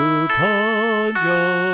Sultan ya